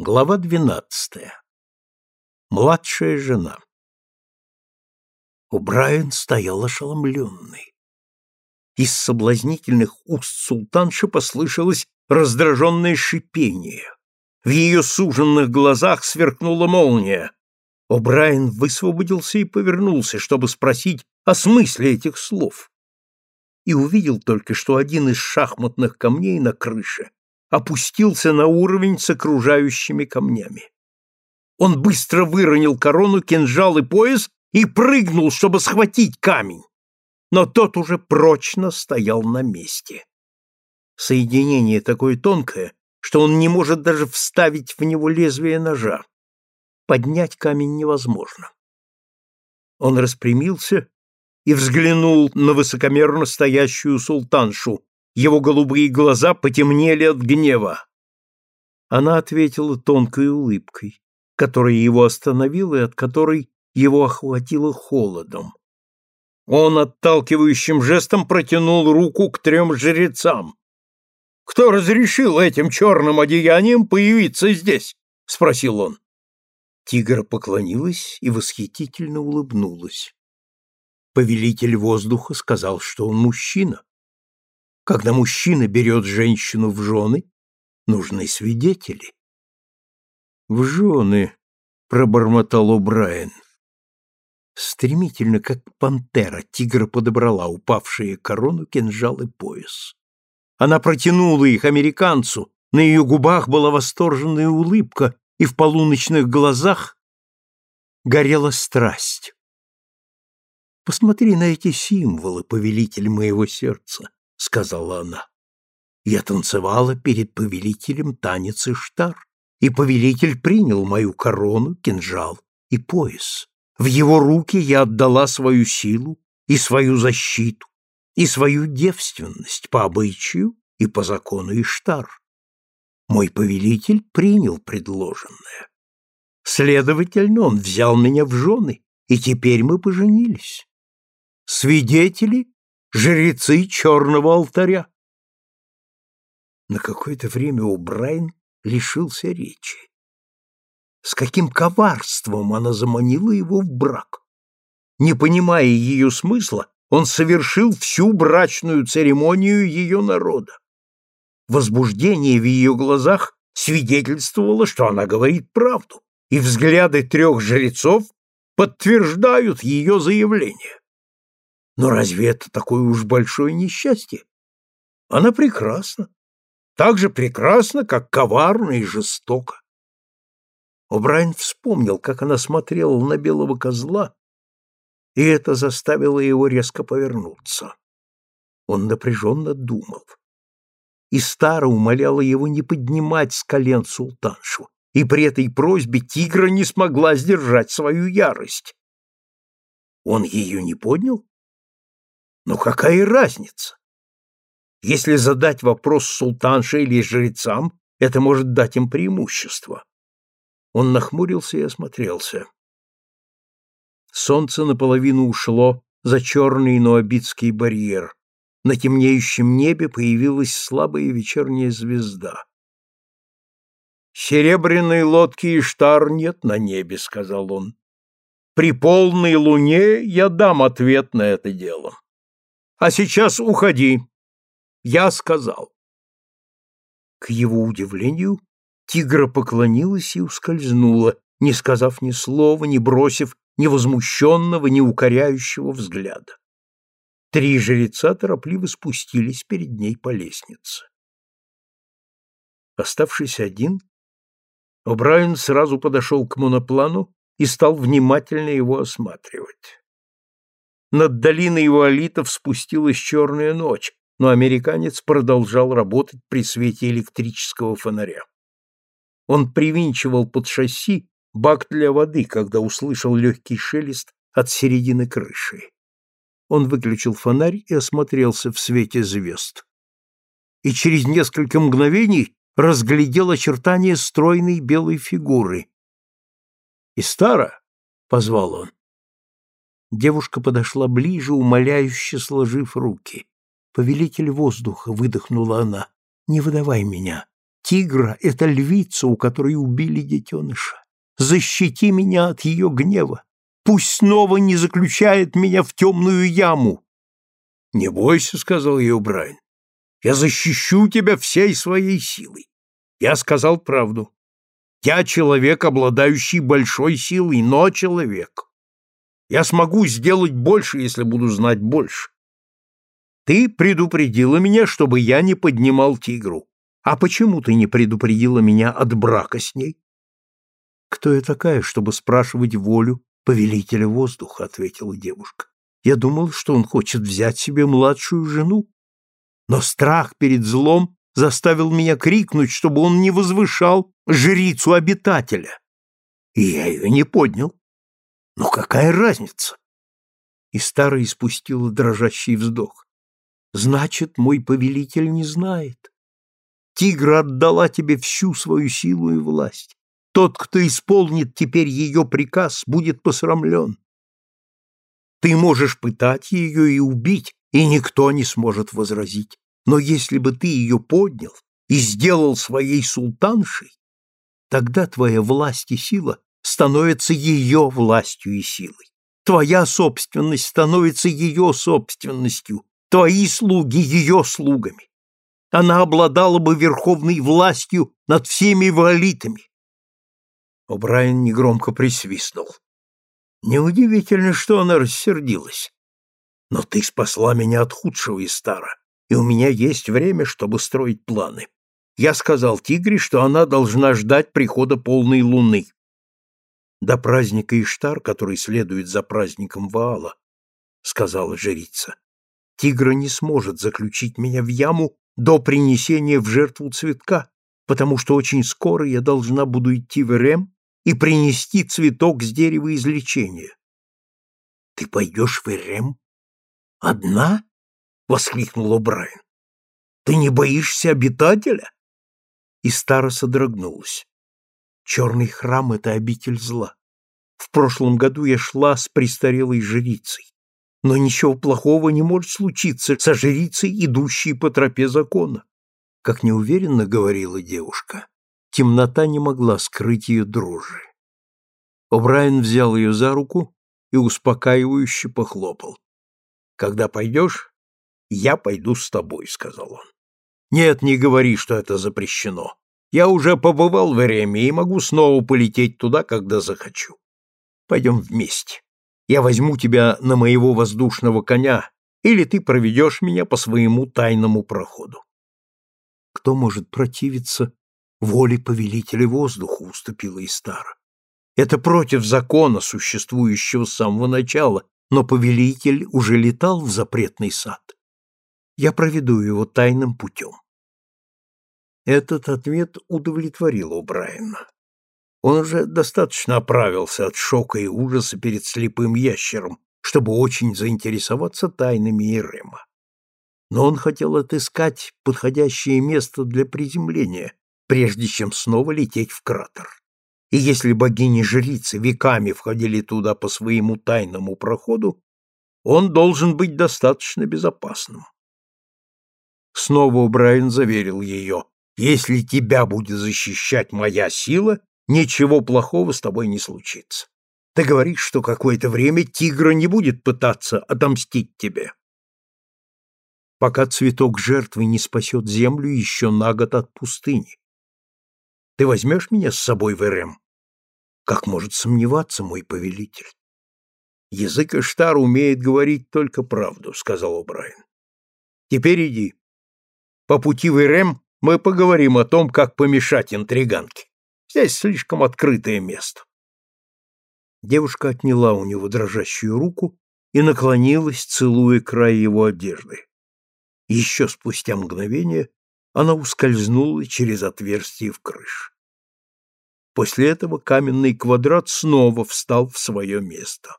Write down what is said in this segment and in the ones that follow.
Глава двенадцатая. Младшая жена. Убрайан стоял ошеломленный. Из соблазнительных уст султанши послышалось раздраженное шипение. В ее суженных глазах сверкнула молния. О'Брайен высвободился и повернулся, чтобы спросить о смысле этих слов. И увидел только, что один из шахматных камней на крыше опустился на уровень с окружающими камнями. Он быстро выронил корону, кинжал и пояс и прыгнул, чтобы схватить камень. Но тот уже прочно стоял на месте. Соединение такое тонкое, что он не может даже вставить в него лезвие ножа. Поднять камень невозможно. Он распрямился и взглянул на высокомерно стоящую султаншу, его голубые глаза потемнели от гнева. Она ответила тонкой улыбкой, которая его остановила и от которой его охватило холодом. Он отталкивающим жестом протянул руку к трем жрецам. «Кто разрешил этим черным одеяниям появиться здесь?» — спросил он. Тигра поклонилась и восхитительно улыбнулась. Повелитель воздуха сказал, что он мужчина. Когда мужчина берет женщину в жены, нужны свидетели. В жены, пробормотал О'Брайен. Стремительно, как пантера, тигра подобрала упавшие корону, кинжал и пояс. Она протянула их американцу, на ее губах была восторженная улыбка, и в полуночных глазах горела страсть. Посмотри на эти символы, повелитель моего сердца сказала она. Я танцевала перед повелителем танец Иштар, и повелитель принял мою корону, кинжал и пояс. В его руки я отдала свою силу и свою защиту, и свою девственность по обычаю и по закону Иштар. Мой повелитель принял предложенное. Следовательно, он взял меня в жены, и теперь мы поженились. Свидетели жрецы черного алтаря. На какое-то время Убрайн лишился речи. С каким коварством она заманила его в брак. Не понимая ее смысла, он совершил всю брачную церемонию ее народа. Возбуждение в ее глазах свидетельствовало, что она говорит правду, и взгляды трех жрецов подтверждают ее заявление. Но разве это такое уж большое несчастье? Она прекрасна. Так же прекрасна, как коварна и жестока. О'Брайен вспомнил, как она смотрела на белого козла, и это заставило его резко повернуться. Он напряженно думал. И Стара умоляла его не поднимать с колен султаншу, и при этой просьбе тигра не смогла сдержать свою ярость. Он ее не поднял? Но какая разница? Если задать вопрос султанше или жрецам, это может дать им преимущество. Он нахмурился и осмотрелся. Солнце наполовину ушло за черный ноабитский барьер. На темнеющем небе появилась слабая вечерняя звезда. «Серебряной лодки Иштар нет на небе», — сказал он. «При полной луне я дам ответ на это дело». А сейчас уходи. Я сказал. К его удивлению, тигра поклонилась и ускользнула, не сказав ни слова, не бросив ни возмущенного, ни укоряющего взгляда. Три жреца торопливо спустились перед ней по лестнице. Оставшись один, О'Брайен сразу подошел к моноплану и стал внимательно его осматривать. Над долиной Иуалитов спустилась черная ночь, но американец продолжал работать при свете электрического фонаря. Он привинчивал под шасси бак для воды, когда услышал легкий шелест от середины крыши. Он выключил фонарь и осмотрелся в свете звезд. И через несколько мгновений разглядел очертания стройной белой фигуры. «Истара!» — позвал он. Девушка подошла ближе, умоляюще сложив руки. «Повелитель воздуха!» — выдохнула она. «Не выдавай меня. Тигра — это львица, у которой убили детеныша. Защити меня от ее гнева. Пусть снова не заключает меня в темную яму. — Не бойся, — сказал ей Брайан. — Я защищу тебя всей своей силой. Я сказал правду. Я человек, обладающий большой силой, но человек. Я смогу сделать больше, если буду знать больше. Ты предупредила меня, чтобы я не поднимал тигру. А почему ты не предупредила меня от брака с ней? Кто я такая, чтобы спрашивать волю повелителя воздуха, ответила девушка. Я думал, что он хочет взять себе младшую жену. Но страх перед злом заставил меня крикнуть, чтобы он не возвышал жрицу обитателя. И я ее не поднял. Но какая разница? И старая испустила дрожащий вздох. Значит, мой повелитель не знает. Тигра отдала тебе всю свою силу и власть. Тот, кто исполнит теперь ее приказ, будет посрамлен. Ты можешь пытать ее и убить, и никто не сможет возразить. Но если бы ты ее поднял и сделал своей султаншей, тогда твоя власть и сила становятся ее властью и силой. Твоя собственность становится ее собственностью, твои слуги ее слугами. Она обладала бы верховной властью над всеми валитами. О'Брайен негромко присвистнул. Неудивительно, что она рассердилась. Но ты спасла меня от худшего из стара, и у меня есть время, чтобы строить планы. Я сказал Тигре, что она должна ждать прихода полной луны. До праздника Иштар, который следует за праздником Ваала, сказала жрица. Тигра не сможет заключить меня в яму до принесения в жертву цветка, потому что очень скоро я должна буду идти в Эрем и принести цветок с дерева излечения. — Ты пойдешь в Эрем? Одна? — воскликнул Брайан. — Ты не боишься обитателя? И Стара содрогнулась. Черный храм — это обитель зла. В прошлом году я шла с престарелой жрицей. Но ничего плохого не может случиться со жрицей, идущей по тропе закона. Как неуверенно говорила девушка, темнота не могла скрыть ее дрожи. О'Брайен взял ее за руку и успокаивающе похлопал. «Когда пойдешь, я пойду с тобой», — сказал он. «Нет, не говори, что это запрещено. Я уже побывал в Эреме и могу снова полететь туда, когда захочу. Пойдем вместе. Я возьму тебя на моего воздушного коня, или ты проведешь меня по своему тайному проходу. Кто может противиться воле повелителя воздуха, уступила Истара. Это против закона, существующего с самого начала, но повелитель уже летал в запретный сад. Я проведу его тайным путем. Этот ответ удовлетворил О'Брайена. Он уже достаточно оправился от шока и ужаса перед слепым ящером, чтобы очень заинтересоваться тайнами Ирема. Но он хотел отыскать подходящее место для приземления, прежде чем снова лететь в кратер. И если богини-жрицы веками входили туда по своему тайному проходу, он должен быть достаточно безопасным. Снова Брайан заверил ее, если тебя будет защищать моя сила, ничего плохого с тобой не случится. Ты говоришь, что какое-то время тигра не будет пытаться отомстить тебе. Пока цветок жертвы не спасет землю еще на год от пустыни. Ты возьмешь меня с собой в Эрем? Как может сомневаться мой повелитель? Язык Иштар умеет говорить только правду, сказал О'Брайен. Теперь иди. По пути в Эрем мы поговорим о том, как помешать интриганке. Здесь слишком открытое место. Девушка отняла у него дрожащую руку и наклонилась, целуя край его одежды. Еще спустя мгновение она ускользнула через отверстие в крыше. После этого каменный квадрат снова встал в свое место.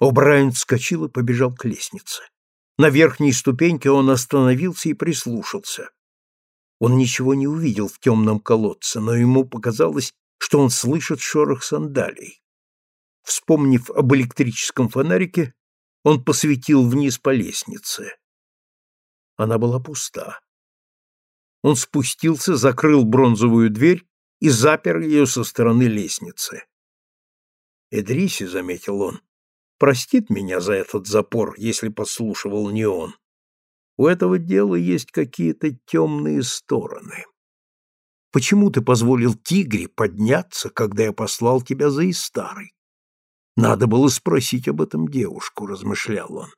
О'Брайен вскочил и побежал к лестнице. На верхней ступеньке он остановился и прислушался. Он ничего не увидел в темном колодце, но ему показалось, что он слышит шорох сандалий. Вспомнив об электрическом фонарике, он посветил вниз по лестнице. Она была пуста. Он спустился, закрыл бронзовую дверь и запер ее со стороны лестницы. «Эдриси», — заметил он, — «простит меня за этот запор, если подслушивал не он. У этого дела есть какие-то темные стороны. Почему ты позволил тигре подняться, когда я послал тебя за Истарой? Надо было спросить об этом девушку, размышлял он.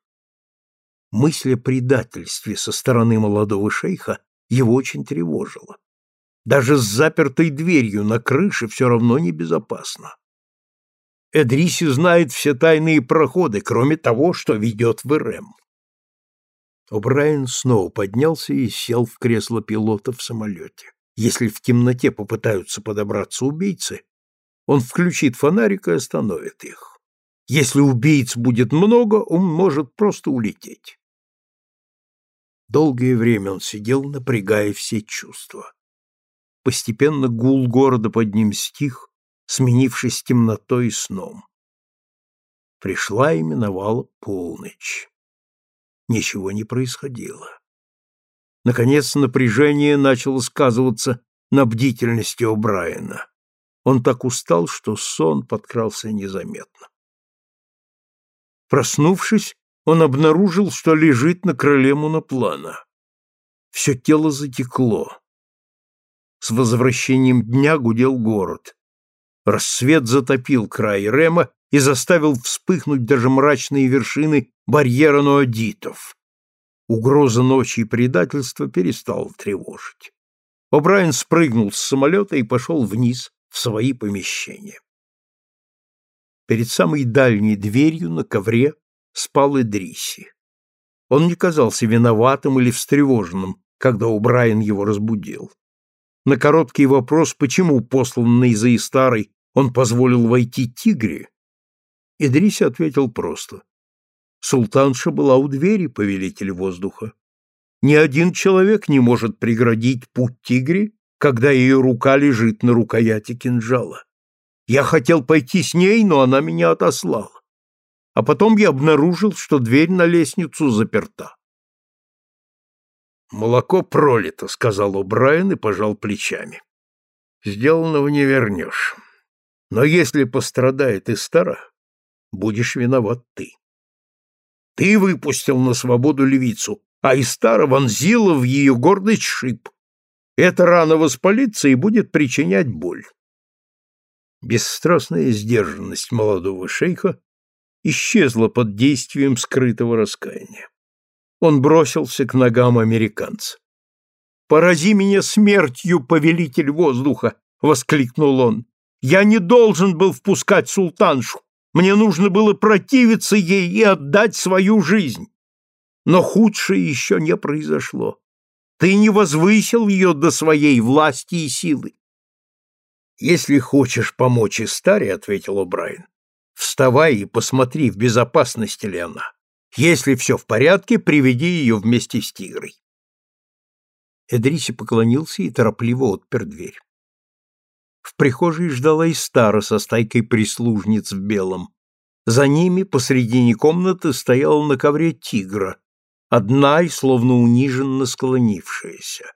Мысль о предательстве со стороны молодого шейха его очень тревожила. Даже с запертой дверью на крыше все равно небезопасно. Эдриси знает все тайные проходы, кроме того, что ведет в Ирем. О'Брайен снова поднялся и сел в кресло пилота в самолете. Если в темноте попытаются подобраться убийцы, он включит фонарик и остановит их. Если убийц будет много, он может просто улететь. Долгое время он сидел, напрягая все чувства. Постепенно гул города под ним стих, сменившись темнотой и сном. Пришла и миновала полночь ничего не происходило. Наконец напряжение начало сказываться на бдительности О'Брайена. Он так устал, что сон подкрался незаметно. Проснувшись, он обнаружил, что лежит на крыле моноплана. Все тело затекло. С возвращением дня гудел город. Рассвет затопил край Рема и заставил вспыхнуть даже мрачные вершины барьера ноодитов. Угроза ночи и предательства перестала тревожить. О'Брайен спрыгнул с самолета и пошел вниз в свои помещения. Перед самой дальней дверью на ковре спал Эдриси. Он не казался виноватым или встревоженным, когда О'Брайен его разбудил. На короткий вопрос, почему посланный за Истарой он позволил войти тигре, Идриси ответил просто. Султанша была у двери, повелитель воздуха. Ни один человек не может преградить путь тигре, когда ее рука лежит на рукояти кинжала. Я хотел пойти с ней, но она меня отослала. А потом я обнаружил, что дверь на лестницу заперта. «Молоко пролито», — сказал О'Брайен и пожал плечами. «Сделанного не вернешь. Но если пострадает и стара, будешь виноват ты. Ты выпустил на свободу левицу, а Истара вонзила в ее гордость шип. Эта рана воспалится и будет причинять боль. Бесстрастная сдержанность молодого шейха исчезла под действием скрытого раскаяния. Он бросился к ногам американца. «Порази меня смертью, повелитель воздуха!» — воскликнул он. «Я не должен был впускать султаншу. Мне нужно было противиться ей и отдать свою жизнь. Но худшее еще не произошло. Ты не возвысил ее до своей власти и силы. «Если хочешь помочь Истаре, — ответил О'Брайен, — вставай и посмотри, в безопасности ли она. Если все в порядке, приведи ее вместе с тигрой». Эдриси поклонился и торопливо отпер дверь. В прихожей ждала и Стара со стайкой прислужниц в белом. За ними посредине комнаты стоял на ковре тигра, одна и словно униженно склонившаяся.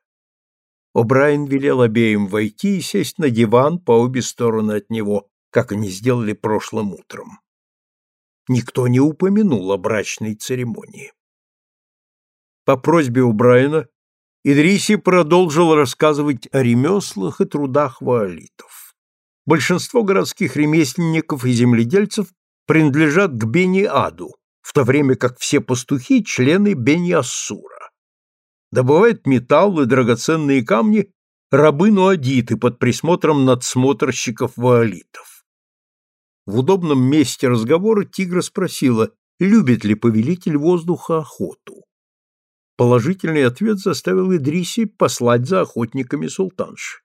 О'Брайен велел обеим войти и сесть на диван по обе стороны от него, как они сделали прошлым утром. Никто не упомянул о брачной церемонии. По просьбе О'Брайена Идриси продолжил рассказывать о ремеслах и трудах ваолитов. Большинство городских ремесленников и земледельцев принадлежат к Бени-Аду, в то время как все пастухи – члены Бени-Ассура. Добывают металл и драгоценные камни рабы-нуадиты под присмотром надсмотрщиков ваолитов. В удобном месте разговора Тигра спросила, любит ли повелитель воздуха охоту. Положительный ответ заставил Идриси послать за охотниками султанши.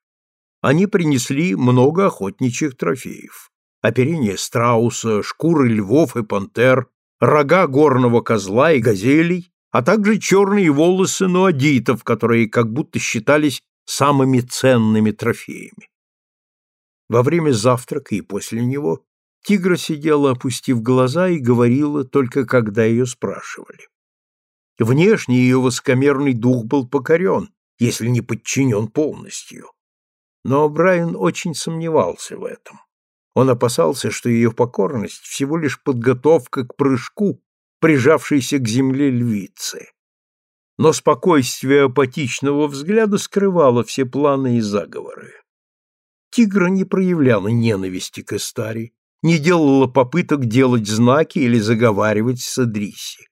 Они принесли много охотничьих трофеев. Оперение страуса, шкуры львов и пантер, рога горного козла и газелей, а также черные волосы нуадитов, которые как будто считались самыми ценными трофеями. Во время завтрака и после него тигра сидела, опустив глаза, и говорила только когда ее спрашивали. Внешне ее высокомерный дух был покорен, если не подчинен полностью. Но Брайан очень сомневался в этом. Он опасался, что ее покорность всего лишь подготовка к прыжку, прижавшейся к земле львицы. Но спокойствие апатичного взгляда скрывало все планы и заговоры. Тигра не проявляла ненависти к Эстаре, не делала попыток делать знаки или заговаривать с Адриси.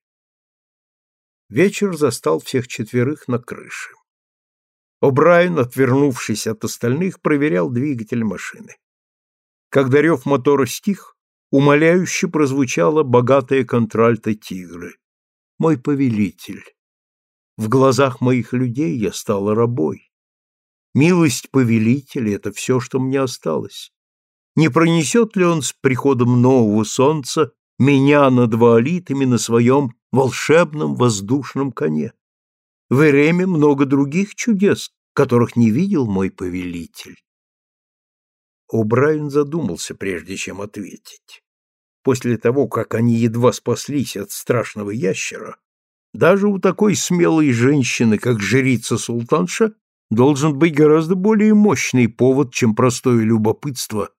Вечер застал всех четверых на крыше. О'Брайен, отвернувшись от остальных, проверял двигатель машины. Когда рев мотора стих, умоляюще прозвучала богатая контральта тигры. «Мой повелитель, в глазах моих людей я стала рабой. Милость повелителя — это все, что мне осталось. Не пронесет ли он с приходом нового солнца меня над ваолитами на своем волшебном воздушном коне? В Эреме много других чудес, которых не видел мой повелитель. О'Брайен задумался, прежде чем ответить. После того, как они едва спаслись от страшного ящера, даже у такой смелой женщины, как жрица-султанша, должен быть гораздо более мощный повод, чем простое любопытство,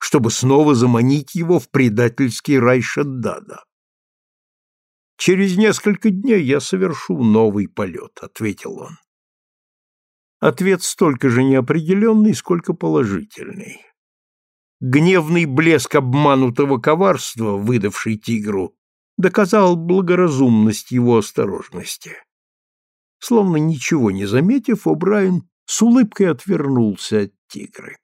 чтобы снова заманить его в предательский рай Шаддада. «Через несколько дней я совершу новый полет», — ответил он. Ответ столько же неопределенный, сколько положительный. Гневный блеск обманутого коварства, выдавший тигру, доказал благоразумность его осторожности. Словно ничего не заметив, О'Брайен с улыбкой отвернулся от тигры.